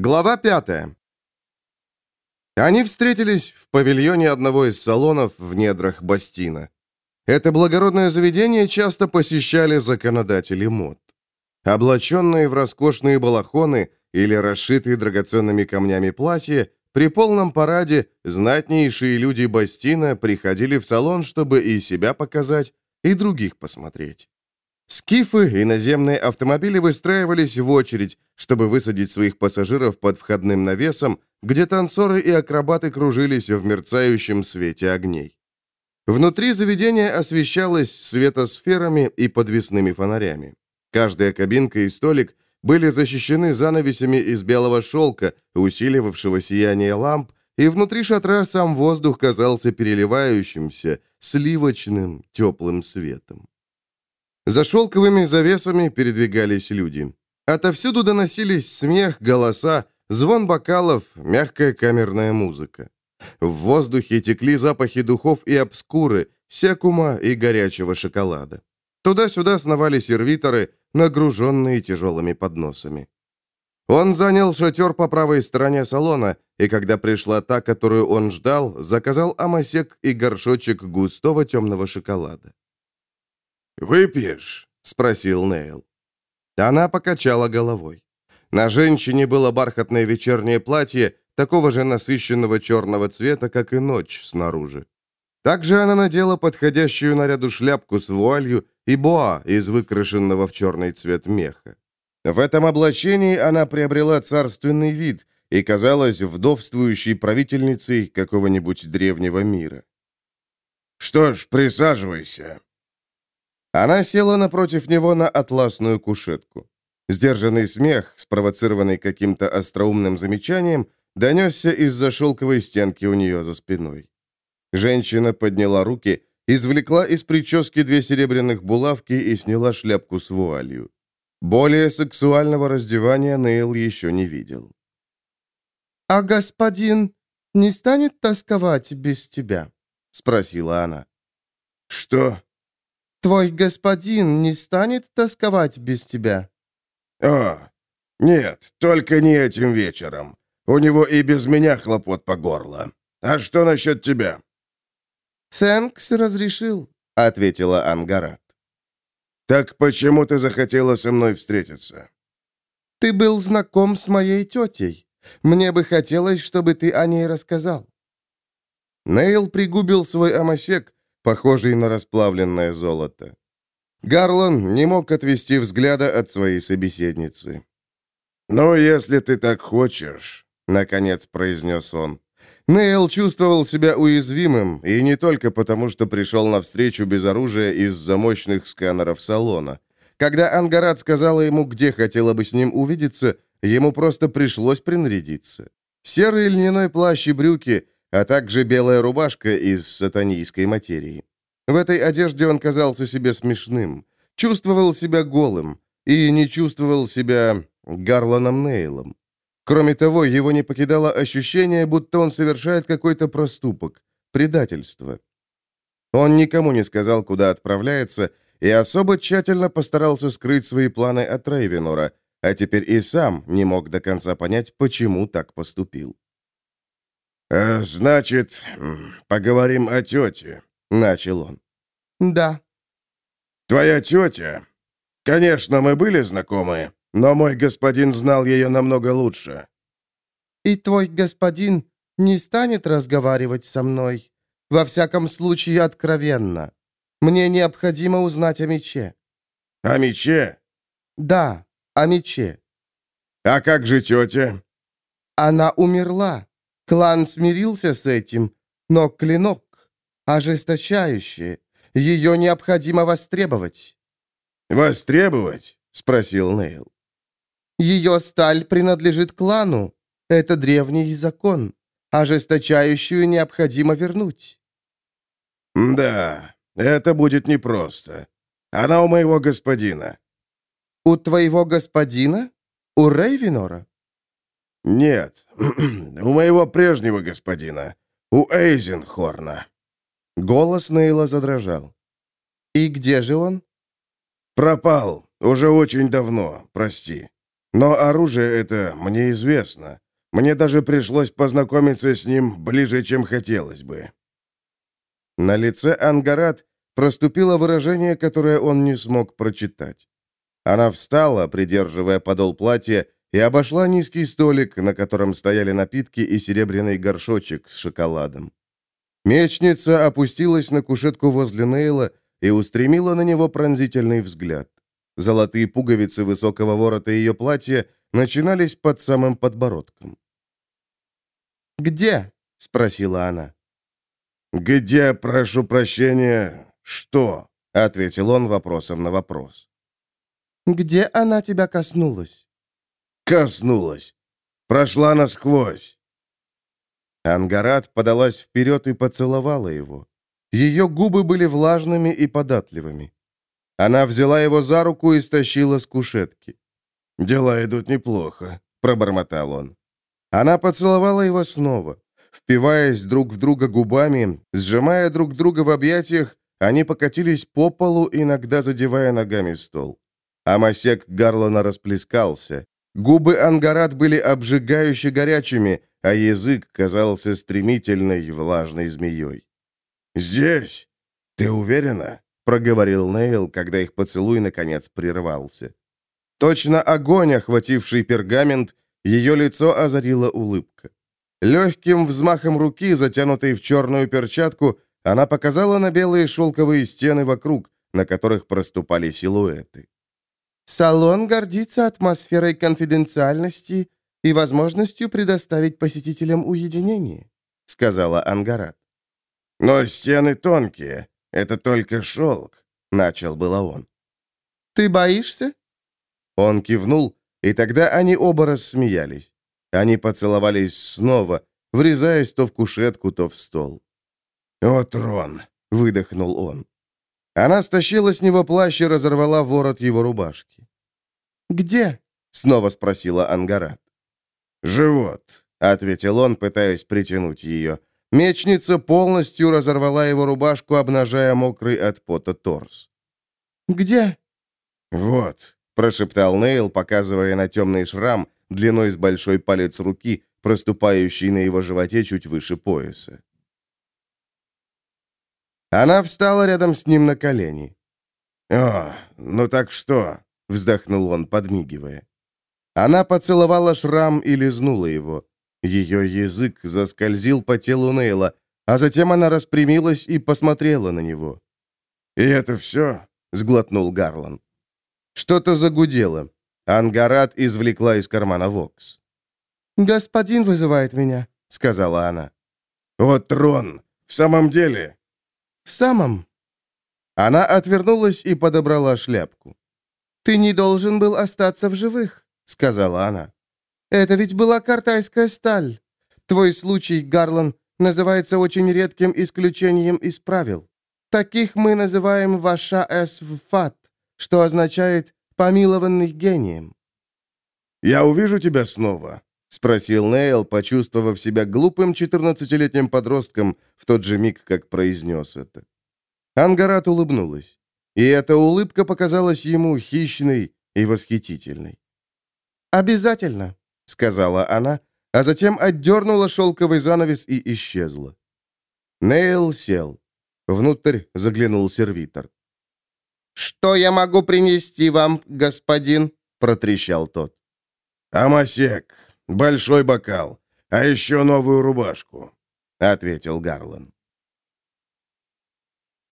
Глава пятая. Они встретились в павильоне одного из салонов в недрах Бастина. Это благородное заведение часто посещали законодатели мод. Облаченные в роскошные балахоны или расшитые драгоценными камнями платья, при полном параде знатнейшие люди Бастина приходили в салон, чтобы и себя показать, и других посмотреть. Скифы и наземные автомобили выстраивались в очередь, чтобы высадить своих пассажиров под входным навесом, где танцоры и акробаты кружились в мерцающем свете огней. Внутри заведения освещалось светосферами и подвесными фонарями. Каждая кабинка и столик были защищены занавесями из белого шелка, усиливавшего сияние ламп, и внутри шатра сам воздух казался переливающимся, сливочным, теплым светом. За шелковыми завесами передвигались люди. Отовсюду доносились смех, голоса, звон бокалов, мягкая камерная музыка. В воздухе текли запахи духов и обскуры, секума и горячего шоколада. Туда-сюда сновали сервиторы, нагруженные тяжелыми подносами. Он занял шатер по правой стороне салона, и когда пришла та, которую он ждал, заказал амасек и горшочек густого темного шоколада. «Выпьешь?» — спросил Нейл. Она покачала головой. На женщине было бархатное вечернее платье, такого же насыщенного черного цвета, как и ночь снаружи. Также она надела подходящую наряду шляпку с вуалью и боа из выкрашенного в черный цвет меха. В этом облачении она приобрела царственный вид и казалась вдовствующей правительницей какого-нибудь древнего мира. «Что ж, присаживайся», она села напротив него на атласную кушетку. Сдержанный смех, спровоцированный каким-то остроумным замечанием, донесся из-за шелковой стенки у нее за спиной. Женщина подняла руки, извлекла из прически две серебряных булавки и сняла шляпку с вуалью. Более сексуального раздевания Нейл еще не видел. «А господин не станет тосковать без тебя?» — спросила она. «Что?» Твой господин не станет тосковать без тебя?» «О, нет, только не этим вечером. У него и без меня хлопот по горло. А что насчет тебя?» «Фэнкс разрешил», — ответила Ангарат. «Так почему ты захотела со мной встретиться?» «Ты был знаком с моей тетей. Мне бы хотелось, чтобы ты о ней рассказал». Нейл пригубил свой амосек, похожий на расплавленное золото. Гарлан не мог отвести взгляда от своей собеседницы. «Ну, если ты так хочешь», — наконец произнес он. Нейл чувствовал себя уязвимым, и не только потому, что пришел навстречу без оружия из-за мощных сканеров салона. Когда Ангарат сказала ему, где хотела бы с ним увидеться, ему просто пришлось принарядиться. Серый льняной плащ и брюки — а также белая рубашка из сатанийской материи. В этой одежде он казался себе смешным, чувствовал себя голым и не чувствовал себя Гарланом Нейлом. Кроме того, его не покидало ощущение, будто он совершает какой-то проступок, предательство. Он никому не сказал, куда отправляется, и особо тщательно постарался скрыть свои планы от Рейвенора, а теперь и сам не мог до конца понять, почему так поступил. «Э, «Значит, поговорим о тете», — начал он. «Да». «Твоя тетя? Конечно, мы были знакомы, но мой господин знал ее намного лучше». «И твой господин не станет разговаривать со мной, во всяком случае откровенно. Мне необходимо узнать о мече». «О мече?» «Да, о мече». «А как же тетя?» «Она умерла. Клан смирился с этим, но клинок ожесточающий. Ее необходимо востребовать». «Востребовать?» — спросил Нейл. «Ее сталь принадлежит клану. Это древний закон. Ожесточающую необходимо вернуть». «Да, это будет непросто. Она у моего господина». «У твоего господина? У Рейвенора?» «Нет, у моего прежнего господина, у Эйзенхорна». Голос Нейла задрожал. «И где же он?» «Пропал. Уже очень давно, прости». Но оружие это мне известно. Мне даже пришлось познакомиться с ним ближе, чем хотелось бы». На лице Ангарат проступило выражение, которое он не смог прочитать. Она встала, придерживая подол платья, и обошла низкий столик, на котором стояли напитки и серебряный горшочек с шоколадом. Мечница опустилась на кушетку возле Нейла и устремила на него пронзительный взгляд. Золотые пуговицы высокого ворота ее платья начинались под самым подбородком. «Где?» — спросила она. «Где, прошу прощения, что?» — ответил он вопросом на вопрос. «Где она тебя коснулась?» «Коснулась. Прошла насквозь». Ангарат подалась вперед и поцеловала его. Ее губы были влажными и податливыми. Она взяла его за руку и стащила с кушетки. «Дела идут неплохо», — пробормотал он. Она поцеловала его снова. Впиваясь друг в друга губами, сжимая друг друга в объятиях, они покатились по полу, иногда задевая ногами стол. Амасек Гарлана расплескался. Губы Ангарат были обжигающе горячими, а язык казался стремительной влажной змеей. «Здесь? Ты уверена?» проговорил Нейл, когда их поцелуй наконец прервался. Точно огонь, охвативший пергамент, ее лицо озарила улыбка. Легким взмахом руки, затянутой в черную перчатку, она показала на белые шелковые стены вокруг, на которых проступали силуэты. «Салон гордится атмосферой конфиденциальности и возможностью предоставить посетителям уединение», — сказала Ангарат. «Но стены тонкие, это только шелк», — начал было он. «Ты боишься?» Он кивнул, и тогда они оба рассмеялись. Они поцеловались снова, врезаясь то в кушетку, то в стол. «О, трон!» — выдохнул он. Она стащила с него плащ и разорвала ворот его рубашки. «Где?» — снова спросила Ангарат. «Живот», — ответил он, пытаясь притянуть ее. Мечница полностью разорвала его рубашку, обнажая мокрый от пота торс. «Где?» «Вот», — прошептал Нейл, показывая на темный шрам длиной с большой палец руки, проступающий на его животе чуть выше пояса. Она встала рядом с ним на колени. «О, ну так что?» — вздохнул он, подмигивая. Она поцеловала шрам и лизнула его. Ее язык заскользил по телу Нейла, а затем она распрямилась и посмотрела на него. «И это все?» — сглотнул Гарлан. Что-то загудело. Ангарат извлекла из кармана Вокс. «Господин вызывает меня», — сказала она. «Вот трон! В самом деле?» «В самом». Она отвернулась и подобрала шляпку. «Ты не должен был остаться в живых», — сказала она. Это ведь была картайская сталь. Твой случай, Гарлан, называется очень редким исключением из правил. Таких мы называем ваша эсвфат, что означает «помилованный гением». «Я увижу тебя снова», — спросил Нейл, почувствовав себя глупым 14-летним подростком в тот же миг, как произнес это. Ангарат улыбнулась, и эта улыбка показалась ему хищной и восхитительной. «Обязательно», — сказала она, а затем отдернула шелковый занавес и исчезла. Нейл сел. Внутрь заглянул сервитор. «Что я могу принести вам, господин?» — протрещал тот. «Амасек, большой бокал, а еще новую рубашку», — ответил Гарлан.